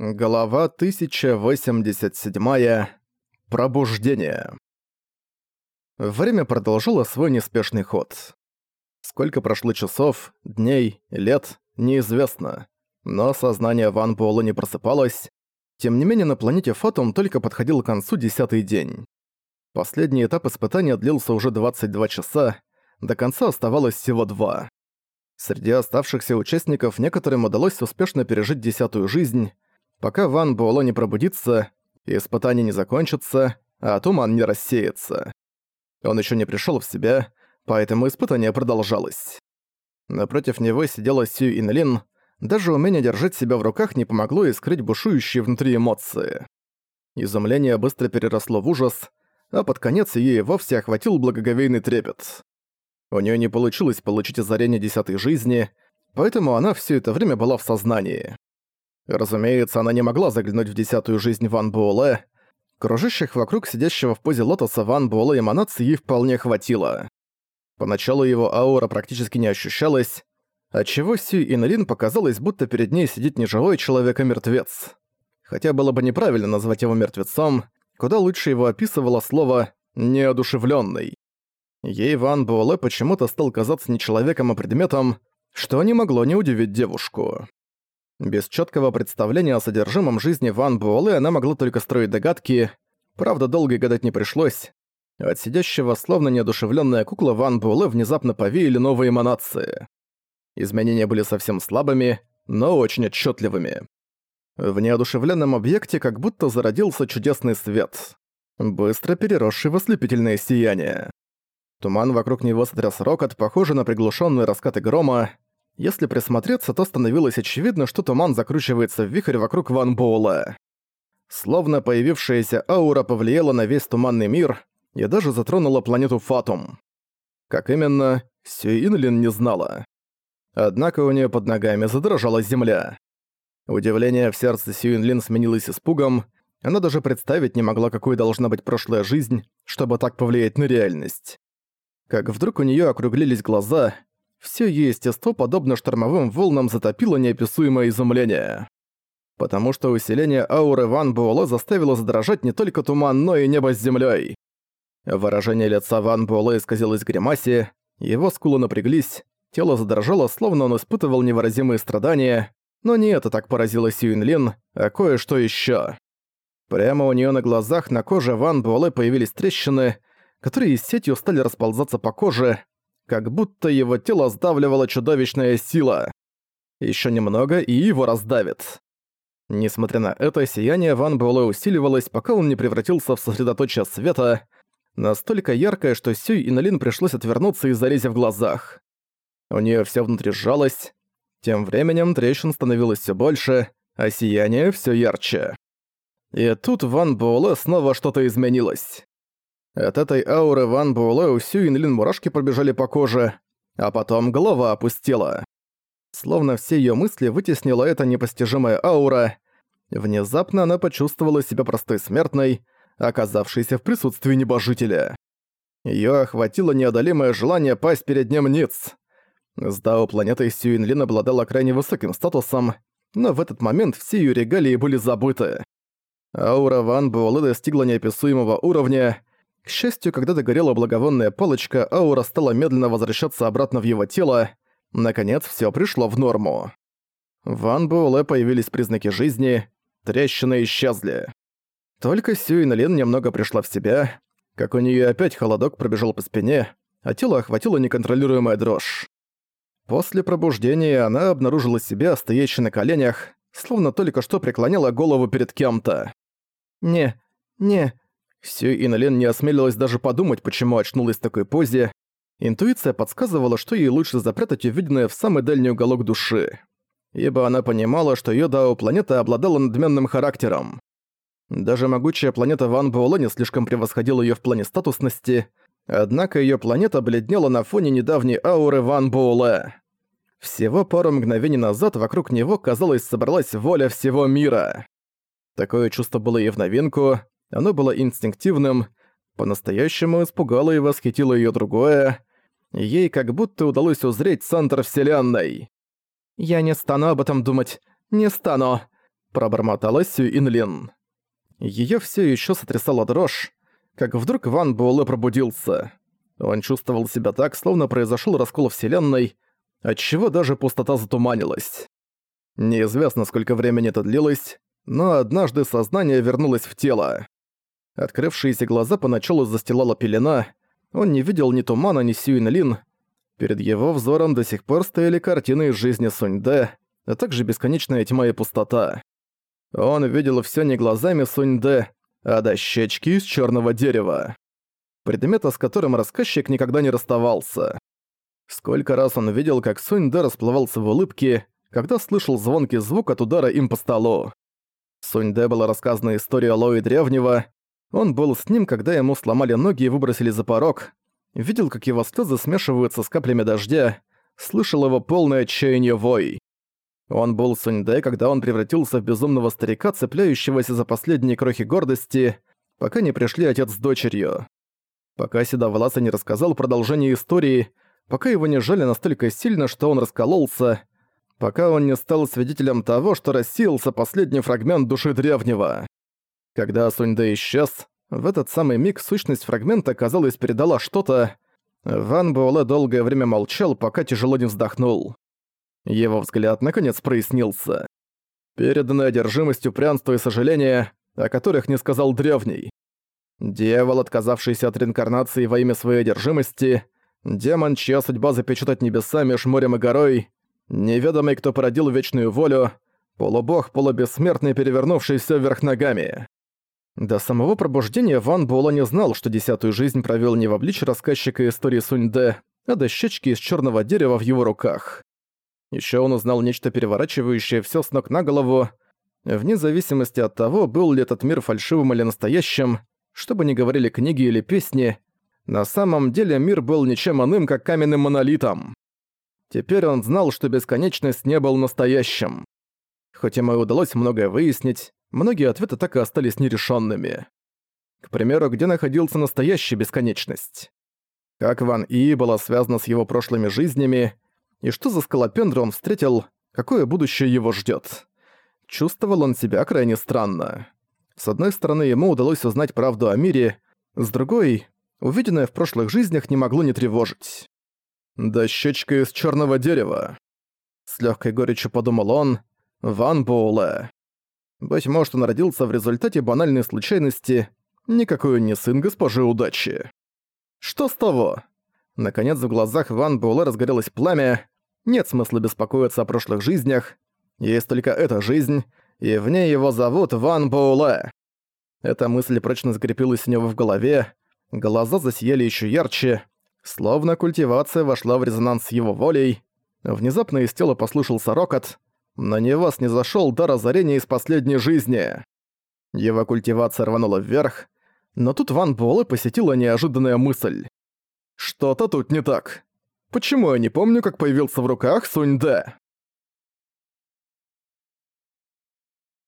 Глава 1087. Пробуждение. Время продолжило свой неспешный ход. Сколько прошло часов, дней, лет, неизвестно. Но сознание Ван Буэлла не просыпалось. Тем не менее, на планете Фатум только подходил к концу десятый день. Последний этап испытания длился уже 22 часа, до конца оставалось всего два. Среди оставшихся участников некоторым удалось успешно пережить десятую жизнь, пока Ван Буэлло не пробудится, испытание не закончится, а туман не рассеется. Он еще не пришел в себя, поэтому испытание продолжалось. Напротив него сидела Сью Инлин, даже умение держать себя в руках не помогло и скрыть бушующие внутри эмоции. Изумление быстро переросло в ужас, а под конец ей вовсе охватил благоговейный трепет. У нее не получилось получить озарение десятой жизни, поэтому она все это время была в сознании. Разумеется, она не могла заглянуть в десятую жизнь Ван Буэлэ. Кружащих вокруг сидящего в позе лотоса Ван Буэлэ эманации ей вполне хватило. Поначалу его аура практически не ощущалась, отчего Сью Инлин показалось, будто перед ней сидит не живой человек, а мертвец. Хотя было бы неправильно назвать его мертвецом, куда лучше его описывало слово «неодушевлённый». Ей Ван Буэлэ почему-то стал казаться не человеком, а предметом, что не могло не удивить девушку. Без четкого представления о содержимом жизни Ван Буэлэ она могла только строить догадки, правда, долго гадать не пришлось. От сидящего, словно неодушевленная кукла Ван Буэлэ внезапно повеяли новые эманации. Изменения были совсем слабыми, но очень отчетливыми. В неодушевленном объекте как будто зародился чудесный свет, быстро переросший в ослепительное сияние. Туман вокруг него сотряс рокот, похожий на приглушенные раскаты грома, если присмотреться, то становилось очевидно, что туман закручивается в вихрь вокруг Ван Боула. Словно появившаяся аура повлияла на весь туманный мир и даже затронула планету Фатум. Как именно, Сюинлин не знала. Однако у нее под ногами задрожала земля. Удивление в сердце Сюинлин сменилось испугом, она даже представить не могла, какой должна быть прошлая жизнь, чтобы так повлиять на реальность. Как вдруг у нее округлились глаза, все ее естество, подобно штормовым волнам, затопило неописуемое изумление. Потому что усиление ауры Ван Буэлэ заставило задрожать не только туман, но и небо с землей. Выражение лица Ван Буэлэ исказилось гримасе, его скулы напряглись, тело задрожало, словно он испытывал невыразимые страдания, но не это так поразило Сюинлин, а кое-что еще. Прямо у нее на глазах на коже Ван Буэлэ появились трещины, которые сетью стали расползаться по коже, как будто его тело сдавливала чудовищная сила. Еще немного, и его раздавит. Несмотря на это, сияние Ван Буэлэ усиливалось, пока он не превратился в сосредоточие света, настолько яркое, что Сюй и Налин пришлось отвернуться из-за рези в глазах. У нее все внутри сжалось. Тем временем трещин становилось все больше, а сияние все ярче. И тут Ван Буэлэ снова что-то изменилось. От этой ауры Ван Буэлэ у Сю Инлин мурашки пробежали по коже, а потом голова опустела. Словно все её мысли вытеснила эта непостижимая аура, внезапно она почувствовала себя простой смертной, оказавшейся в присутствии небожителя. Её охватило неодолимое желание пасть перед ним ниц. С Дао планетой Сюинлин обладала крайне высоким статусом, но в этот момент все её регалии были забыты. Аура Ван Буэлэ достигла неописуемого уровня, к счастью, когда догорела благовонная палочка, аура стала медленно возвращаться обратно в его тело. Наконец, все пришло в норму. В Ван Буэлэ появились признаки жизни, трещины исчезли. Только Сюин Лин немного пришла в себя, как у нее опять холодок пробежал по спине, а тело охватило неконтролируемая дрожь. После пробуждения она обнаружила себя, стоящей на коленях, словно только что преклоняла голову перед кем-то. «Не, не, Сю Инолен не осмелилась даже подумать, почему очнулась в такой позе. Интуиция подсказывала, что ей лучше запрятать увиденное в самый дальний уголок души. Ибо она понимала, что её Дао-планета обладала надменным характером. Даже могучая планета Ван Буэлэ не слишком превосходила её в плане статусности, однако её планета бледнела на фоне недавней ауры Ван Буэлэ. Всего пару мгновений назад вокруг него, казалось, собралась воля всего мира. Такое чувство было и в новинку, оно было инстинктивным, по-настоящему испугало и восхитило её другое. Ей как будто удалось узреть центр Вселенной. «Я не стану об этом думать. Не стану. пробормотала Сю Инлин. Её всё ещё сотрясала дрожь, как вдруг Ван Буэлэ пробудился. Он чувствовал себя так, словно произошёл раскол Вселенной, отчего даже пустота затуманилась. Неизвестно, сколько времени это длилось, но однажды сознание вернулось в тело. Открывшиеся глаза поначалу застилала пелена, он не видел ни тумана, ни Сюинлин. Перед его взором до сих пор стояли картины из жизни Суньде, а также бесконечная тьма и пустота. Он видел все не глазами Суньде, а дощечки из черного дерева. Предмета, с которым рассказчик никогда не расставался. Сколько раз он видел, как Суньде расплывался в улыбке, когда слышал звонкий звук от удара им по столу. Суньде была рассказана история Лои Древнего. Он был с ним, когда ему сломали ноги и выбросили за порог. Видел, как его слезы смешиваются с каплями дождя. Слышал его полное отчаяние вой. Он был Суньде, когда он превратился в безумного старика, цепляющегося за последние крохи гордости, пока не пришли отец с дочерью. Пока Седовласа не рассказал продолжение истории, пока его не жали настолько сильно, что он раскололся, пока он не стал свидетелем того, что рассеялся последний фрагмент души древнего. Когда Суньде исчез, в этот самый миг сущность фрагмента, казалось, передала что-то. Ван Буэлэ долгое время молчал, пока тяжело не вздохнул. Его взгляд наконец прояснился. Переданная одержимость, упрямство и сожаление, о которых не сказал древний. Дьявол, отказавшийся от реинкарнации во имя своей одержимости, демон, чья судьба запечатать небеса меж морем и горой, неведомый, кто породил вечную волю, полубог, полубессмертный, перевернувший всё вверх ногами. До самого пробуждения Ван Буэлла не знал, что десятую жизнь провёл не в обличье рассказчика истории Суньде, а дощечки из чёрного дерева в его руках. Ещё он узнал нечто переворачивающее всё с ног на голову. Вне зависимости от того, был ли этот мир фальшивым или настоящим, что бы ни говорили книги или песни, на самом деле мир был ничем иным, как каменным монолитом. Теперь он знал, что бесконечность не был настоящим. Хоть ему и удалось многое выяснить, многие ответы так и остались нерешенными. К примеру, где находился настоящая бесконечность? Как Ван И была связана с его прошлыми жизнями, и что за скалопендры он встретил, какое будущее его ждет? Чувствовал он себя крайне странно. С одной стороны, ему удалось узнать правду о мире, с другой, увиденное в прошлых жизнях не могло не тревожить. «Дощечка из черного дерева», — с легкой горечью подумал он, — «Ван Боуле». Быть может, он родился в результате банальной случайности, никакой он не сын госпожи удачи. Что с того? Наконец в глазах Ван Буэлэ разгорелось пламя. Нет смысла беспокоиться о прошлых жизнях. Есть только эта жизнь, и в ней его зовут Ван Буэлэ. Эта мысль прочно закрепилась у него в голове, глаза засияли еще ярче, Словно культивация вошла в резонанс с его волей, внезапно из тела послышался рокот, на него снизошёл дар озарения из последней жизни. Его культивация рванула вверх, но тут Ван Буэлэ посетила неожиданная мысль. «Что-то тут не так. Почему я не помню, как появился в руках Сунь Дэ?»